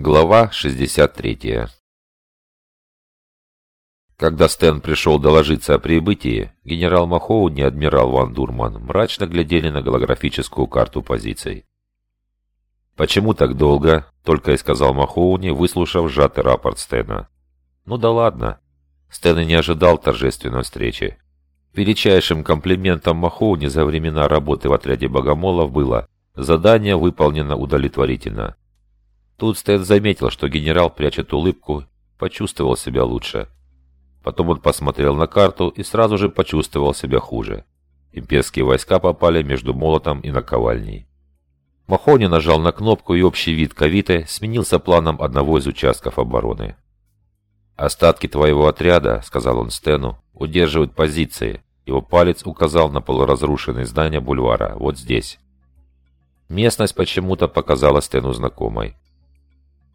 Глава 63 Когда Стэн пришел доложиться о прибытии, генерал Махоуни и адмирал Ван Дурман мрачно глядели на голографическую карту позиций. «Почему так долго?» — только и сказал Махоуни, выслушав сжатый рапорт Стэна. «Ну да ладно». Стэн и не ожидал торжественной встречи. Величайшим комплиментом Махоуни за времена работы в отряде богомолов было «задание выполнено удовлетворительно». Тут Стэн заметил, что генерал прячет улыбку, почувствовал себя лучше. Потом он посмотрел на карту и сразу же почувствовал себя хуже. Имперские войска попали между молотом и наковальней. Махони нажал на кнопку, и общий вид Кавиты сменился планом одного из участков обороны. «Остатки твоего отряда», — сказал он Стэну, — «удерживают позиции». Его палец указал на полуразрушенные здания бульвара, вот здесь. Местность почему-то показалась Стэну знакомой.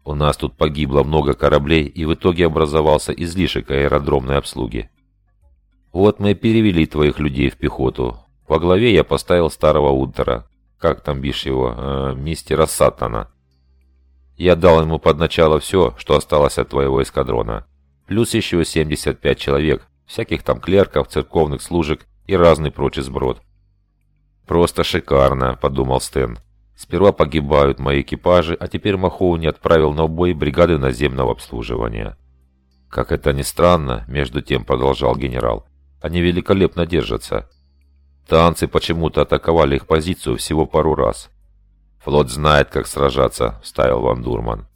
У нас тут погибло много кораблей, и в итоге образовался излишек аэродромной обслуги. Вот мы перевели твоих людей в пехоту. Во главе я поставил старого Унтера. Как там бишь его? Э, мистера Саттона. Я дал ему под начало все, что осталось от твоего эскадрона. Плюс еще 75 человек, всяких там клерков, церковных служек и разный прочий сброд. «Просто шикарно», — подумал Стэн. Сперва погибают мои экипажи, а теперь Махоуни отправил на убой бригады наземного обслуживания. Как это ни странно, между тем продолжал генерал, они великолепно держатся. Танцы почему-то атаковали их позицию всего пару раз. Флот знает, как сражаться, вставил Ван Дурман.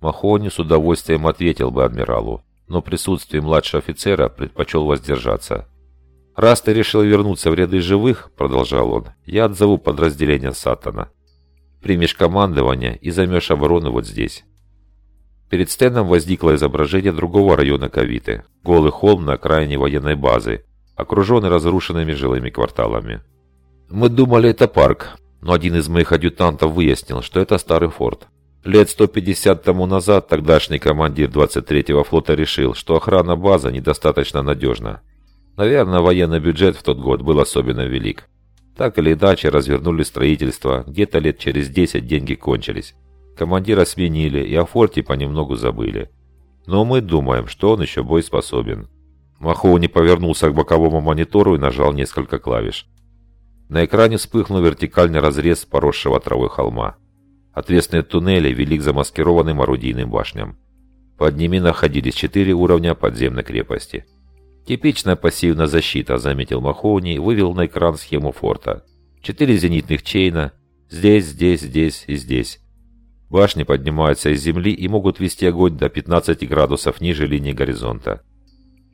Махони с удовольствием ответил бы адмиралу, но присутствие младшего офицера предпочел воздержаться. «Раз ты решил вернуться в ряды живых, — продолжал он, — я отзову подразделение Сатана примешь командование и займешь оборону вот здесь. Перед Стэном возникло изображение другого района Кавиты. Голый холм на окраине военной базы, окруженный разрушенными жилыми кварталами. Мы думали, это парк, но один из моих адъютантов выяснил, что это старый форт. Лет 150 тому назад тогдашний командир 23-го флота решил, что охрана базы недостаточно надежна. Наверное, военный бюджет в тот год был особенно велик. Так или иначе развернули строительство, где-то лет через 10 деньги кончились. Командира сменили и о форте понемногу забыли. Но мы думаем, что он еще боеспособен. Махоуни повернулся к боковому монитору и нажал несколько клавиш. На экране вспыхнул вертикальный разрез поросшего травой холма. Отвесные туннели вели к замаскированным орудийным башням. Под ними находились четыре уровня подземной крепости – Типичная пассивная защита, заметил Махоуни вывел на экран схему форта. Четыре зенитных чейна. Здесь, здесь, здесь и здесь. Башни поднимаются из земли и могут вести огонь до 15 градусов ниже линии горизонта.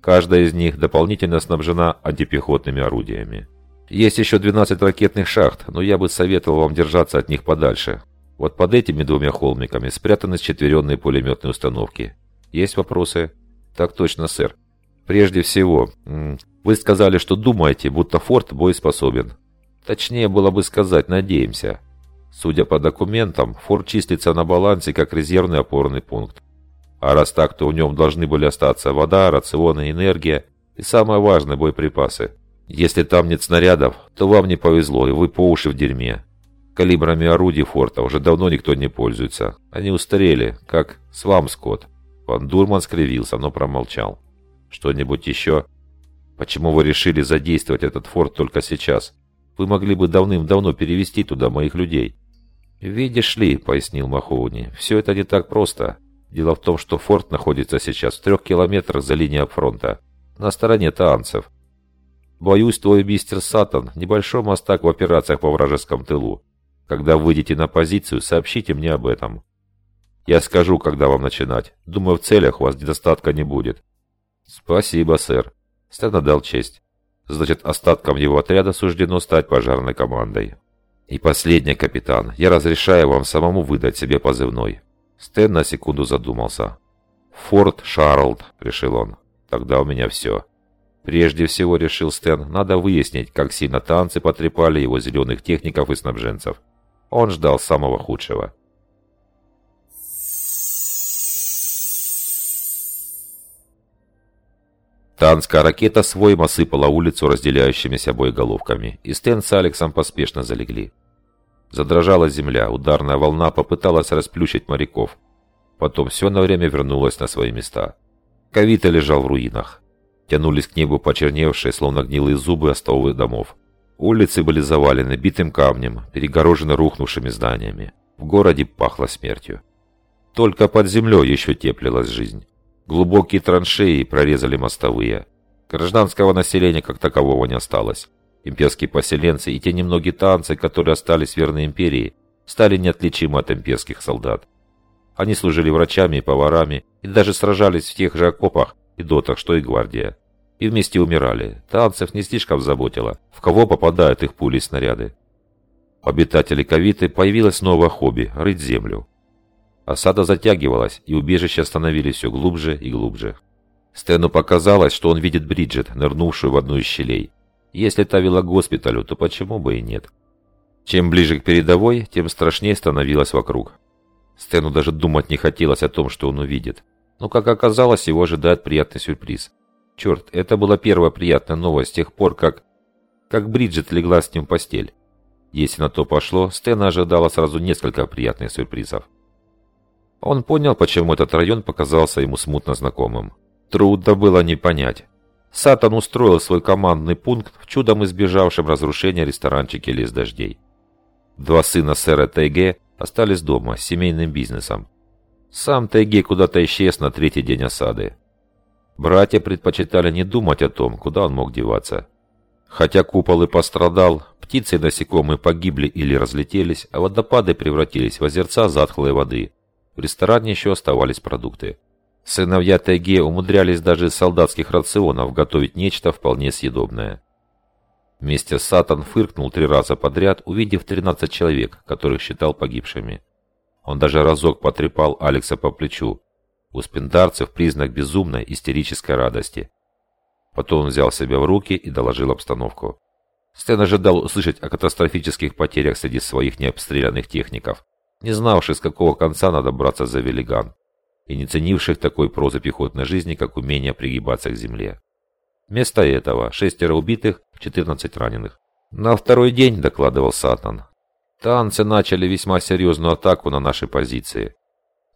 Каждая из них дополнительно снабжена антипехотными орудиями. Есть еще 12 ракетных шахт, но я бы советовал вам держаться от них подальше. Вот под этими двумя холмиками спрятаны счетверенные пулеметные установки. Есть вопросы? Так точно, сэр. Прежде всего, вы сказали, что думаете, будто форт боеспособен. Точнее было бы сказать «надеемся». Судя по документам, форт числится на балансе как резервный опорный пункт. А раз так, то в нем должны были остаться вода, рационы, энергия и самое важное – боеприпасы. Если там нет снарядов, то вам не повезло, и вы по уши в дерьме. Калибрами орудий форта уже давно никто не пользуется. Они устарели, как свам Скотт. Ван Дурман скривился, но промолчал. Что-нибудь еще? Почему вы решили задействовать этот форт только сейчас? Вы могли бы давным-давно перевести туда моих людей. «Видишь ли», — пояснил Махоуни, — «все это не так просто. Дело в том, что форт находится сейчас в трех километрах за линией фронта, на стороне таанцев. Боюсь, твой мистер Сатан небольшой мостак в операциях по вражеском тылу. Когда выйдете на позицию, сообщите мне об этом. Я скажу, когда вам начинать. Думаю, в целях у вас недостатка не будет. «Спасибо, сэр». Стэн отдал честь. Значит, остаткам его отряда суждено стать пожарной командой. И последнее, капитан. Я разрешаю вам самому выдать себе позывной. Стэн на секунду задумался. «Форт Шарлд», — решил он. «Тогда у меня все». Прежде всего, решил Стэн, надо выяснить, как сильно танцы потрепали его зеленых техников и снабженцев. Он ждал самого худшего. Танская ракета своим осыпала улицу разделяющимися боеголовками, и Стэн с Алексом поспешно залегли. Задрожала земля, ударная волна попыталась расплющить моряков. Потом все на время вернулось на свои места. Кавита лежал в руинах. Тянулись к небу почерневшие, словно гнилые зубы остовы домов. Улицы были завалены битым камнем, перегорожены рухнувшими зданиями. В городе пахло смертью. Только под землей еще теплилась жизнь. Глубокие траншеи прорезали мостовые. Гражданского населения как такового не осталось. Имперские поселенцы и те немногие танцы, которые остались верны империи, стали неотличимы от имперских солдат. Они служили врачами и поварами, и даже сражались в тех же окопах и дотах, что и гвардия. И вместе умирали. Танцев не слишком заботило, в кого попадают их пули и снаряды. У обитателей Кавиты появилось новое хобби – рыть землю. Осада затягивалась, и убежища становились все глубже и глубже. Стэну показалось, что он видит Бриджит, нырнувшую в одну из щелей. Если та вела к госпиталю, то почему бы и нет? Чем ближе к передовой, тем страшнее становилось вокруг. Стэну даже думать не хотелось о том, что он увидит. Но, как оказалось, его ожидает приятный сюрприз. Черт, это была первая приятная новость с тех пор, как... Как Бриджит легла с ним в постель. Если на то пошло, Стэна ожидала сразу несколько приятных сюрпризов. Он понял, почему этот район показался ему смутно знакомым. Трудно было не понять. Сатан устроил свой командный пункт в чудом избежавшем разрушения ресторанчике «Лес дождей». Два сына сэра Тайге остались дома с семейным бизнесом. Сам Тайге куда-то исчез на третий день осады. Братья предпочитали не думать о том, куда он мог деваться. Хотя купол и пострадал, птицы и насекомые погибли или разлетелись, а водопады превратились в озерца затхлой воды. В ресторане еще оставались продукты. Сыновья Тайге умудрялись даже из солдатских рационов готовить нечто вполне съедобное. Вместе с Сатан фыркнул три раза подряд, увидев 13 человек, которых считал погибшими. Он даже разок потрепал Алекса по плечу. У спиндарцев признак безумной истерической радости. Потом он взял себя в руки и доложил обстановку. Стэн ожидал услышать о катастрофических потерях среди своих необстрелянных техников, не знавших, с какого конца надо браться за велиган и не ценивших такой прозы пехотной жизни, как умение пригибаться к земле. Вместо этого шестеро убитых, 14 раненых. На второй день, докладывал Сатан, танцы начали весьма серьезную атаку на наши позиции.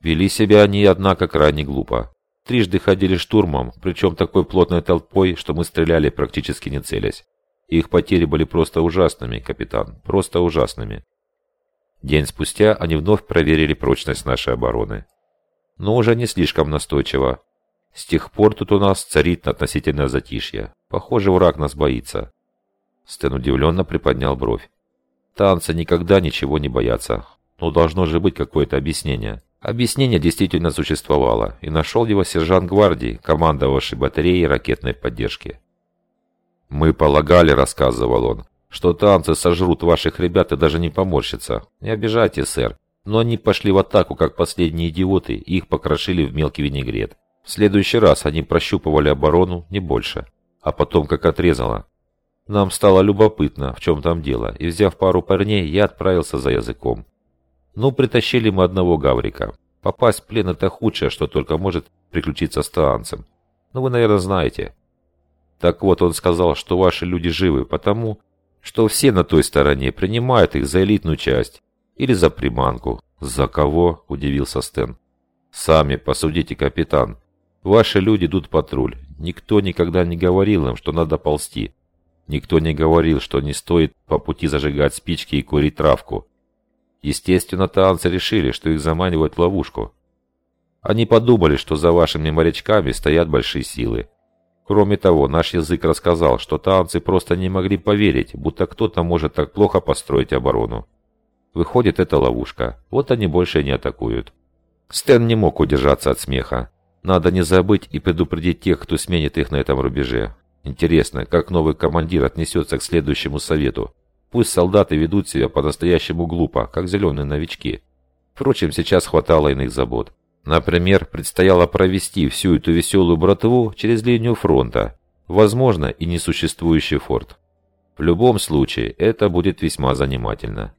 Вели себя они, однако, крайне глупо. Трижды ходили штурмом, причем такой плотной толпой, что мы стреляли практически не целясь. Их потери были просто ужасными, капитан, просто ужасными. День спустя они вновь проверили прочность нашей обороны но уже не слишком настойчиво. С тех пор тут у нас царит относительное затишье. Похоже, враг нас боится. Стэн удивленно приподнял бровь. Танцы никогда ничего не боятся. Но должно же быть какое-то объяснение. Объяснение действительно существовало, и нашел его сержант гвардии, командовавший батареей ракетной поддержки. «Мы полагали», — рассказывал он, — «что танцы сожрут ваших ребят и даже не поморщатся. Не обижайте, сэр. Но они пошли в атаку, как последние идиоты, и их покрошили в мелкий винегрет. В следующий раз они прощупывали оборону, не больше. А потом как отрезало. Нам стало любопытно, в чем там дело, и взяв пару парней, я отправился за языком. Ну, притащили мы одного гаврика. Попасть в плен – это худшее, что только может приключиться с таанцем. Ну, вы, наверное, знаете. Так вот, он сказал, что ваши люди живы, потому что все на той стороне принимают их за элитную часть или за приманку. За кого? Удивился Стэн. Сами посудите, капитан. Ваши люди идут патруль. Никто никогда не говорил им, что надо ползти. Никто не говорил, что не стоит по пути зажигать спички и курить травку. Естественно, танцы решили, что их заманивают в ловушку. Они подумали, что за вашими морячками стоят большие силы. Кроме того, наш язык рассказал, что танцы просто не могли поверить, будто кто-то может так плохо построить оборону. Выходит, это ловушка. Вот они больше не атакуют. Стэн не мог удержаться от смеха. Надо не забыть и предупредить тех, кто сменит их на этом рубеже. Интересно, как новый командир отнесется к следующему совету. Пусть солдаты ведут себя по-настоящему глупо, как зеленые новички. Впрочем, сейчас хватало иных забот. Например, предстояло провести всю эту веселую братву через линию фронта, возможно, и несуществующий форт. В любом случае, это будет весьма занимательно.